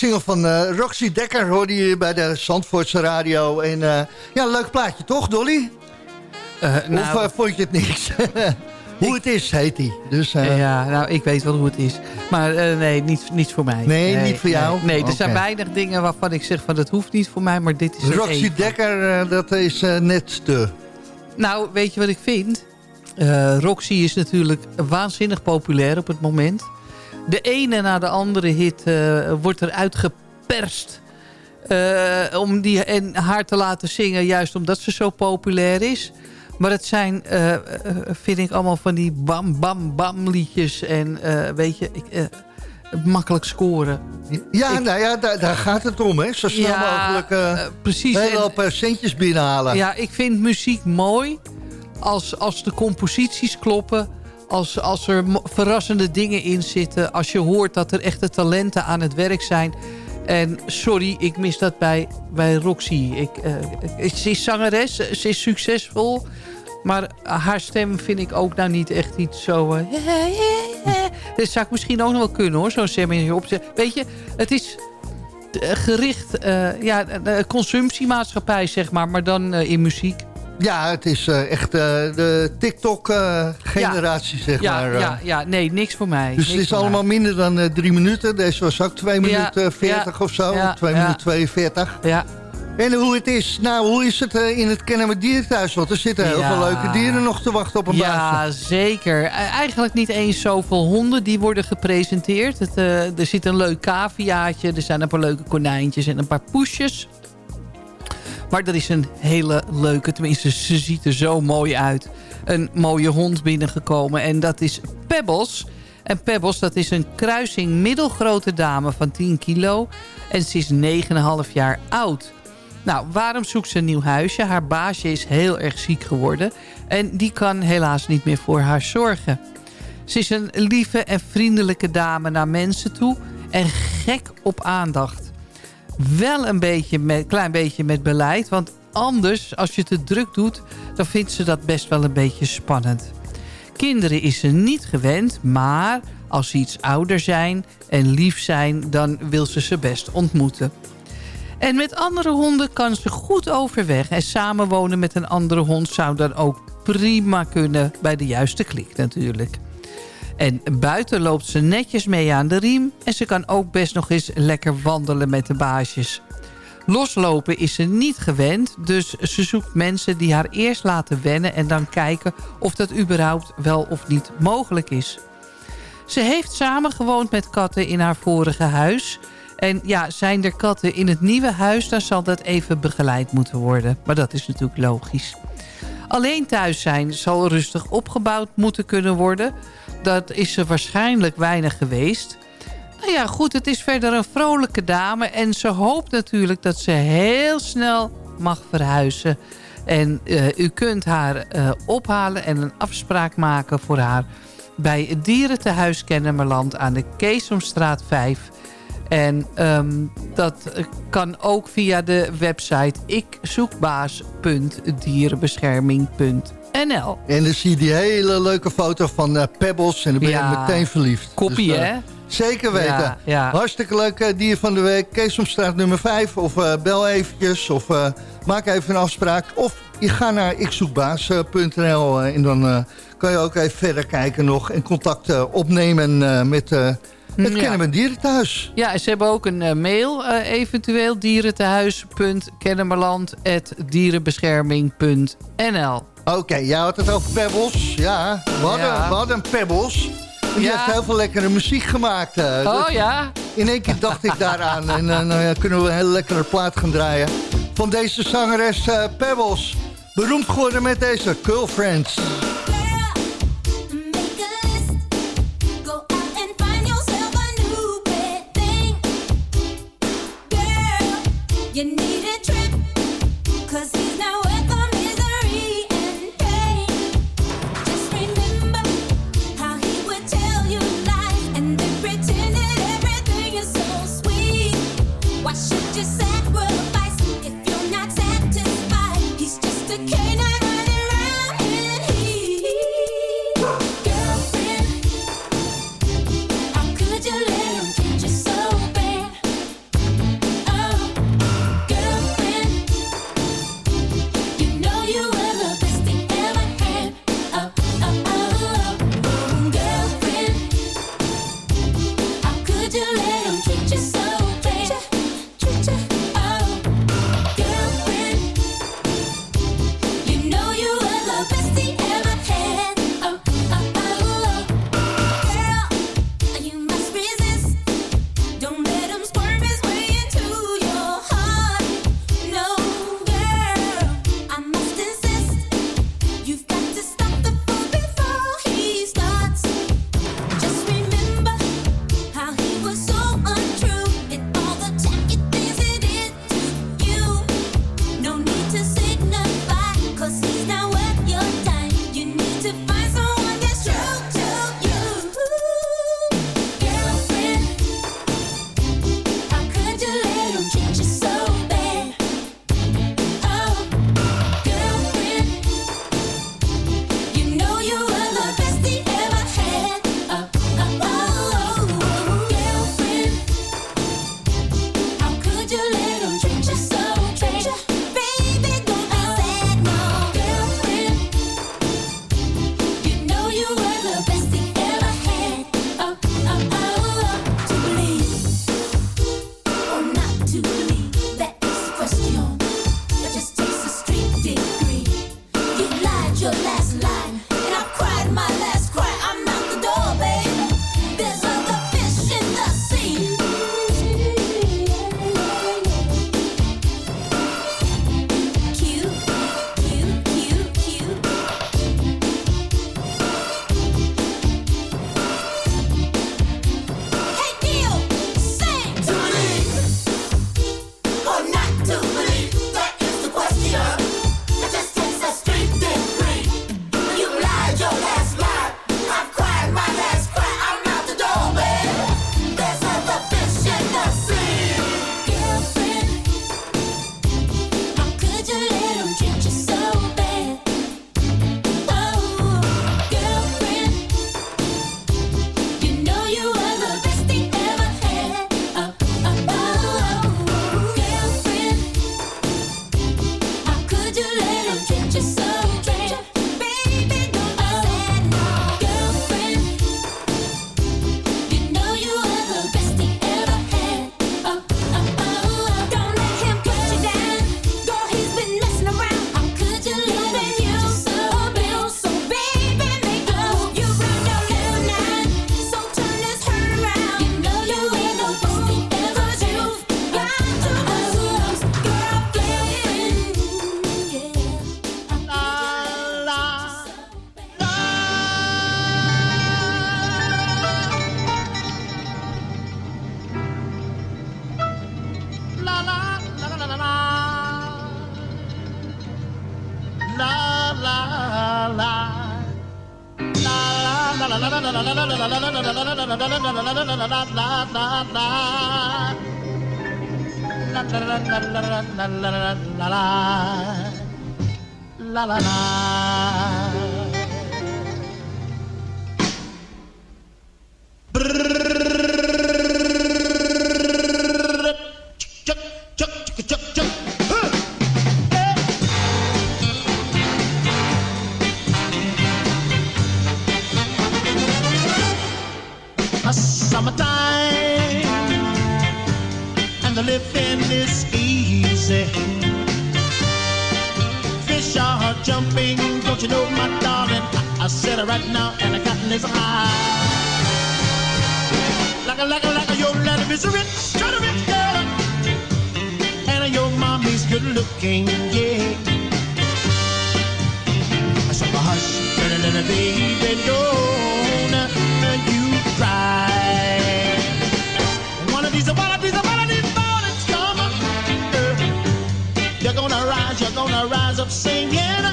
nieuwe single van eh, Roxy Dekker hoorde je bij de Zandvoortse radio. En eh, ja, leuk plaatje toch, Dolly? nou, of eh, vond je het niks? hoe het is, heet hij. Dus, eh, ja, nou, ik weet wel hoe het is. Maar eh, nee, niet, niets voor mij. Nee, niet voor jou? Nee, er zijn weinig dingen waarvan ik zeg van dat hoeft niet voor mij, maar dit is Roxy. Dekker, eh, dat is eh, net te... Nou, weet je wat ik vind? Eh, Roxy is natuurlijk waanzinnig populair op het moment. De ene na de andere hit eh, wordt eruit geperst. eh, om die, en haar te laten zingen, juist omdat ze zo populair is. Maar het zijn, eh, vind ik, allemaal van die bam, bam, bam liedjes. En weet je, ik, makkelijk scoren. Ja, nou ja, daar, daar gaat het om, hè. Zo snel Ja, mogelijk eh, precies. een hoop centjes binnenhalen. Ja, ik vind muziek mooi als, als de composities kloppen. Als, als er verrassende dingen in zitten. Als je hoort dat er echte talenten aan het werk zijn. En sorry, ik mis dat bij, bij Roxy. Ik, eh, ze is zangeres, ze is succesvol. Maar haar stem vind ik ook nou niet echt iets zo... eh, dat zou ik misschien ook nog wel kunnen hoor, zo'n stem opzetten. Weet je, het is eh, gericht... eh, ja, consumptiemaatschappij zeg maar, maar dan in muziek. Ja, het is eh, echt eh, de TikTok-generatie, zeg ja, maar. eh. Ja, ja, nee, niks voor mij. Dus het is allemaal minder dan eh, drie minuten. Deze was ook 2 Ja, minuten 40 ja, of zo. ja, 2 ja. minuten 42. Ja. En hoe het is, nou, hoe is het eh, in het Kennemer Dierenthuis? Want er zitten heel Ja. veel leuke dieren nog te wachten op een baasje. Ja, zeker. E- Eigenlijk niet eens zoveel honden die worden gepresenteerd. Het, eh, er zit een leuk caviaatje, er zijn een paar leuke konijntjes en een paar poesjes. Maar er is een hele leuke, tenminste ze ziet er zo mooi uit. Een mooie hond binnengekomen en dat is Pebbles. En Pebbles, dat is een kruising middelgrote dame van 10 kilo. En ze is 9,5 jaar oud. Nou, waarom zoekt ze een nieuw huisje? Haar baasje is heel erg ziek geworden. En die kan helaas niet meer voor haar zorgen. Ze is een lieve en vriendelijke dame naar mensen toe. En gek op aandacht. Wel een beetje met, klein beetje met beleid. Want anders, als je het te druk doet... dan vindt ze dat best wel een beetje spannend. Kinderen is ze niet gewend, maar als ze iets ouder zijn en lief zijn... dan wil ze ze best ontmoeten. En met andere honden kan ze goed overweg. En samenwonen met een andere hond zou dan ook prima kunnen... bij de juiste klik natuurlijk. En buiten loopt ze netjes mee aan de riem... en ze kan ook best nog eens lekker wandelen met de baasjes. Loslopen is ze niet gewend, dus ze zoekt mensen die haar eerst laten wennen... en dan kijken of dat überhaupt wel of niet mogelijk is. Ze heeft samengewoond met katten in haar vorige huis... En ja, zijn er katten in het nieuwe huis... dan zal dat even begeleid moeten worden. Maar dat is natuurlijk logisch. Alleen thuis zijn zal rustig opgebouwd moeten kunnen worden. Dat is ze waarschijnlijk weinig geweest. Nou ja, goed, het is verder een vrolijke dame. En ze hoopt natuurlijk dat ze heel snel mag verhuizen. En eh, u kunt haar eh, ophalen en een afspraak maken voor haar... bij het dierentehuis Kennemerland aan de Keesomstraat 5... En ehm, dat kan ook via de website ikzoekbaas.dierenbescherming.nl. En dan zie je die hele leuke foto van eh, Pebbles en dan ben je Ja. meteen verliefd. Koppie, Dus, eh, hè? Zeker weten. Ja, ja. Hartstikke leuk eh, dier van de week. Keesomstraat nummer 5. Of bel eventjes. Of maak even een afspraak. Of je gaat naar ikzoekbaas.nl en dan kan je ook even verder kijken nog. En contact opnemen met eh het Ja. Kennemer Dierenthuis. Ja, en ze hebben ook een mail eh, eventueel. dierentehuis.kennemerland.dierenbescherming.nl Oké, jij had het over Pebbles. Ja, we hadden, Ja. we hadden Pebbles. En die Ja. heeft heel veel lekkere muziek gemaakt. eh. Oh Dat- ja? In één keer dacht ik daaraan. En dan nou kunnen we een hele lekkere plaat gaan draaien. Van deze zangeres eh, Pebbles. Beroemd geworden met deze Girlfriends. Go out living is easy. Fish are jumping, don't you know, my darling? I, I said it right now, and the cotton is high. Like a, like a, like a, your daddy is a rich, kind of rich girl, and your mommy's good looking, yeah. Said, hush, little, little baby, don't you cry. Rise, rise up singing.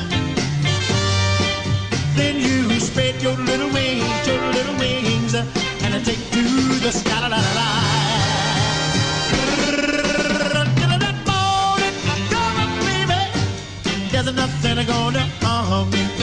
Then you spread your little wings, your little wings, and I take to the sky. La, la, la. There's nothing gonna harm you,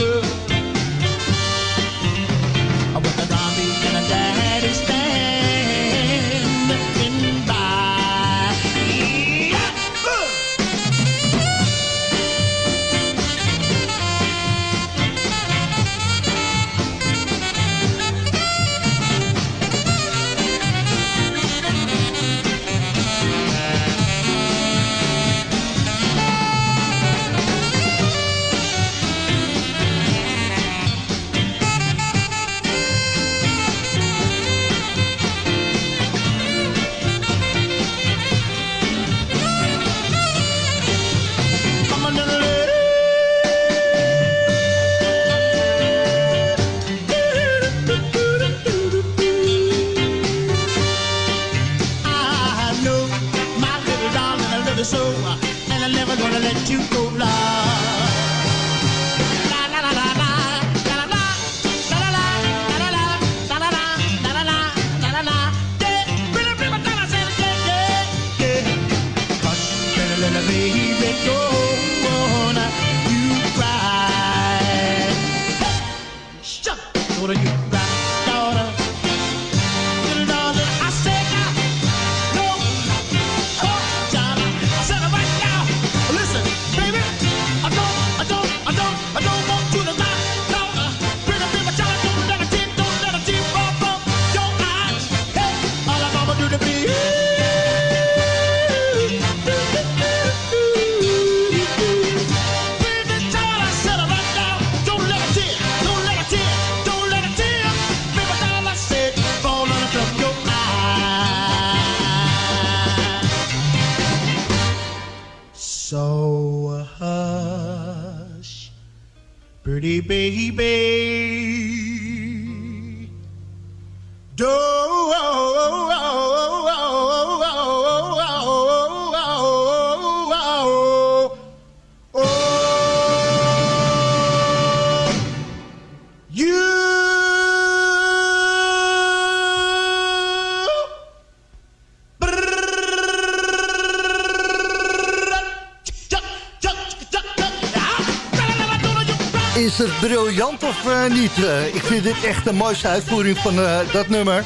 and I'm never gonna let you go, love. Dit echt de mooiste uitvoering van eh, dat nummer.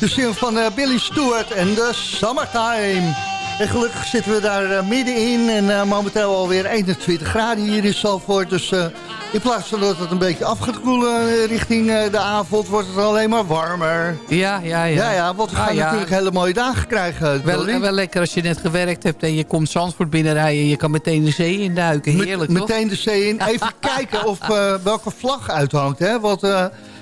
De zin van eh, Billy Stewart en de Summertime. En gelukkig zitten we daar eh, middenin. En momenteel alweer 21 graden hier in Zalvoort. Dus in plaats van dat het een beetje af gaat koelen richting de avond... wordt het alleen maar warmer. Ja, ja, ja. Ja, ja, want we Ah, gaan ja. natuurlijk hele mooie dagen krijgen. Wel, wel lekker als je net gewerkt hebt en je komt Zandvoort binnenrijden. Je kan meteen de zee induiken. Met- Heerlijk, toch? meteen de zee in. Even kijken of welke vlag uithangt. Hè? Want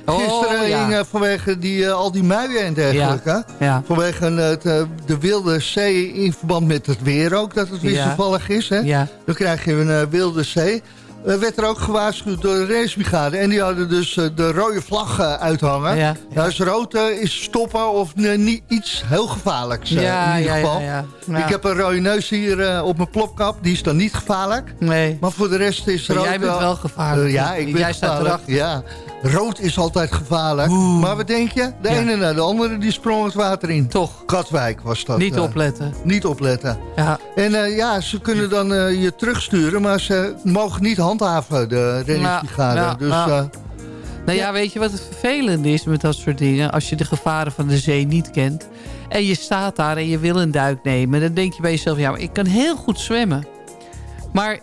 gisteren Oh, ja. hing, eh, vanwege die, eh, al die muien en dergelijke. Ja. Vanwege eh, het, de wilde zee in verband met het weer ook. Dat het Ja. wisselvallig is. Hè? Dan krijg je een wilde zee. Eh, werd er ook gewaarschuwd door de racebrigade. En die hadden dus eh, de rode vlag eh, uithangen. Ja, Nou, is rood is stoppen of niet iets heel gevaarlijks Ja, in ieder ja, geval. ja. Ik heb een rode neus hier op mijn plopkap. Die is dan niet gevaarlijk. Nee. Maar voor de rest is rood jij bent wel gevaarlijk. Ja, ik ben Jij staat gevaarlijk. Ja, rood is altijd gevaarlijk. Maar wat denk je? De ene na de andere die sprong het water in. Toch. Katwijk was dat. Niet opletten. Niet opletten. Ja. En ja, ze kunnen dan je terugsturen, maar ze mogen niet handhaven, de reddingsbrigade. Ja, ja, dus ja. eh, Nou ja, weet je wat het vervelende is met dat soort dingen? Als je de gevaren van de zee niet kent... en je staat daar en je wil een duik nemen... dan denk je bij jezelf, ja, maar ik kan heel goed zwemmen. Maar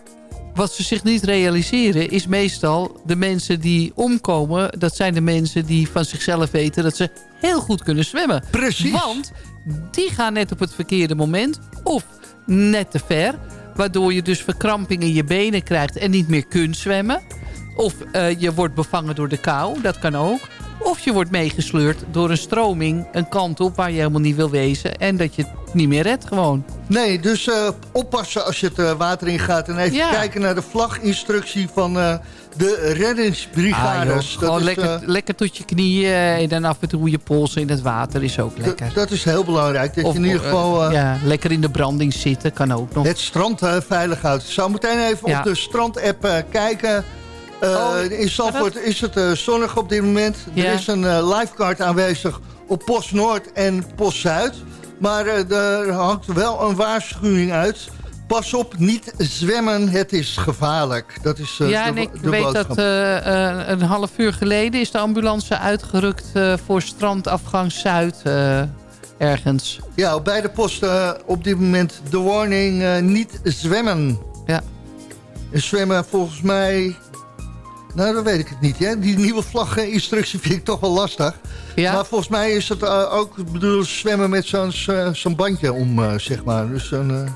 wat ze zich niet realiseren... is meestal de mensen die omkomen... dat zijn de mensen die van zichzelf weten... dat ze heel goed kunnen zwemmen. Precies. Want die gaan net op het verkeerde moment... of net te ver... waardoor je dus verkramping in je benen krijgt... en niet meer kunt zwemmen... Of eh, je wordt bevangen door de kou, dat kan ook. Of je wordt meegesleurd door een stroming een kant op waar je helemaal niet wil wezen. En dat je het niet meer redt gewoon. nee, dus eh, oppassen als je het eh, water in gaat. En even Ja. kijken naar de vlaginstructie van de Ah, reddingsbrigades. gewoon is, lekker, eh, lekker tot je knieën en dan af en toe je polsen in het water is ook lekker. dat is heel belangrijk. Dat Of, je in ieder eh, geval eh, ja, lekker in de branding zitten kan ook nog. het strand eh, veilig houdt. Ik zal meteen even Ja. op de strandapp eh, kijken. Eh, Oh, in Zandvoort is het eh, zonnig op dit moment. Ja. Er is een eh, lifeguard aanwezig op Post Noord en Post Zuid. Maar eh, er hangt wel een waarschuwing uit. Pas op, niet zwemmen, het is gevaarlijk. Dat is eh, ja, de, en ik weet boodschap. dat eh, eh, een half uur geleden is de ambulance uitgerukt voor strandafgang Zuid ergens. Ja, op beide posten op dit moment de warning niet zwemmen. Ja. En zwemmen volgens mij... Nou, dan weet ik het niet. Hè? Die nieuwe vlaggeninstructie vind ik toch wel lastig. Ja? Maar volgens mij is het ook bedoel, zwemmen met zo'n zo'n bandje om, zeg maar. Dus zo'n eh,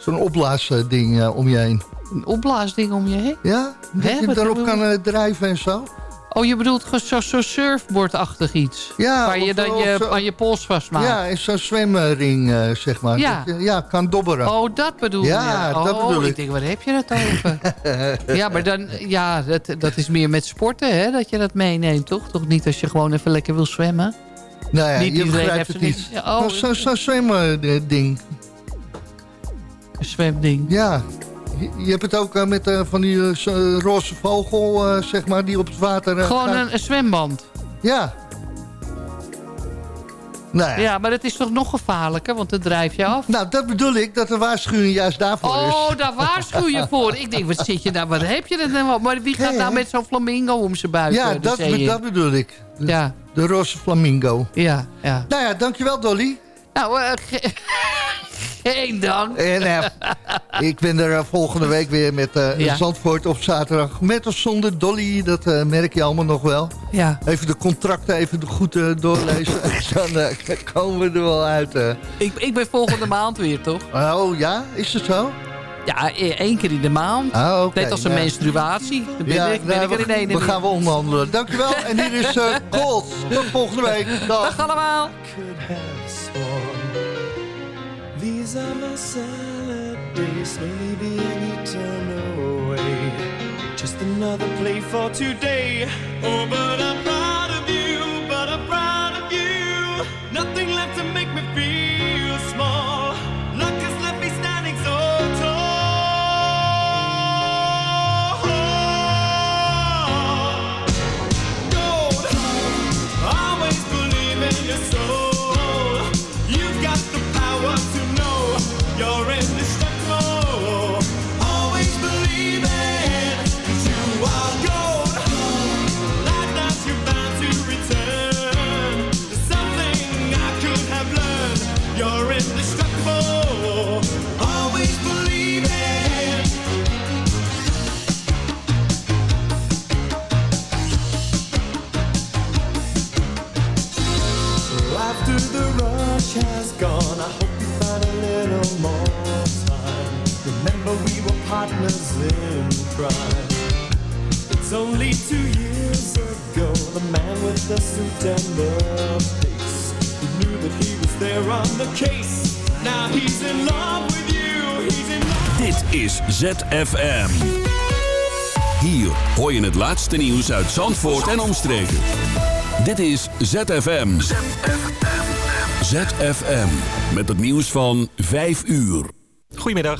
zo'n opblaasding eh, om je heen. Een opblaasding om je heen? Ja? Dat Hè, je wat daarop kan eh, drijven en zo. Oh, je bedoelt gewoon zo, zo surfboardachtig iets? Ja, waar je dan je, aan je pols vastmaakt? Ja, is zo'n zwemring, eh, zeg maar. Ja. Dat ja, kan dobberen. Oh, dat bedoel Ja, je? dat oh, bedoel ik. ik denk, waar heb je het over? ja, maar dan, ja, dat, dat is meer met sporten, hè, dat je dat meeneemt, toch? Toch niet als je gewoon even lekker wil zwemmen? Nou ja, Niet je begrijpt het niet. niet- Ja, oh. Zo'n zo zwemding. Zwemding. Ja. Je, hebt het ook eh, met eh, van die eh, roze vogel, zeg maar, die op het water Gewoon gaat. een, zwemband. Ja. Nou ja. Ja, maar dat is toch nog gevaarlijker, want dan drijf je af. Nou, dat bedoel ik, dat de waarschuwing juist daarvoor is. Oh, daar waarschuw je voor. Ik denk, wat zit je nou, wat heb je er nou? Maar wie gaat nou met zo'n flamingo om zijn buik ja, dat, dat bedoel ik. De, Ja, de roze flamingo. ja, ja. Nou ja, dankjewel Dolly. Nou, eh, geen dank. En eh, ik ben er eh, volgende week weer met Ja. Zandvoort op zaterdag. Met of zonder Dolly, dat merk je allemaal nog wel. Ja. Even de contracten even goed doorlezen. Dan komen we er wel uit. Ik, ik ben volgende maand weer, toch? Oh ja, is het zo? Ja, e- één keer in de maand. Ah, oké. Net als een Ja. menstruatie. Dan ben Ja, ik, ben nou, ik er in we, één we gaan we onderhandelen. Dankjewel. En hier is Colt. Tot volgende week. Dag. Dag allemaal. These are my salad days Slowly being eaten away. Just another play for today. Oh, but I'm proud of you But I'm proud of you. Nothing partners in crime. It's only two years ago, the man with the suit and the face. He knew that he was there on the case. Now he's in love with you. He's in love. Dit is ZFM. Hier hoor je het laatste nieuws uit Zandvoort en omstreken. Dit is ZFM. ZFM. Met het nieuws van 5 uur. Goedemiddag,